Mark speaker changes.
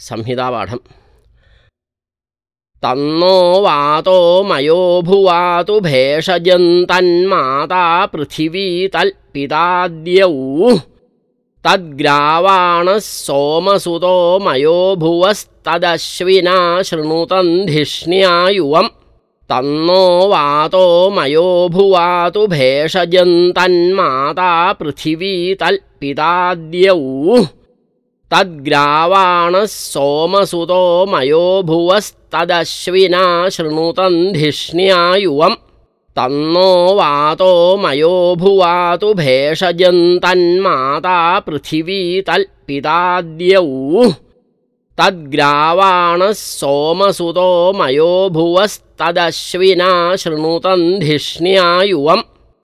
Speaker 1: संहितापाठम्। तन्नो वातो मयो भुवातु भेषजन्तन्माता पृथिवी तल्पिताद्यौ। तद्ग्रावाणः सोमसुतो मयो भुवस्तदश्विना धिष्ण्यायुवम् तन्नो वातो मयो भुवातु भेषजन्तन्माता पृथिवी तल्पिताद्यौ तद्ग्रावाणः सोमसुतो मयो भुवस्तदश्विना धिष्ण्यायुवम् तन्नो वातो मयो भुवातु भेषजन्तन्माता पृथिवी तल्पिताद्यौ तद्ग्रावाणः सोमसुतो मयो भुवस्तदश्विना धिष्ण्यायुवम्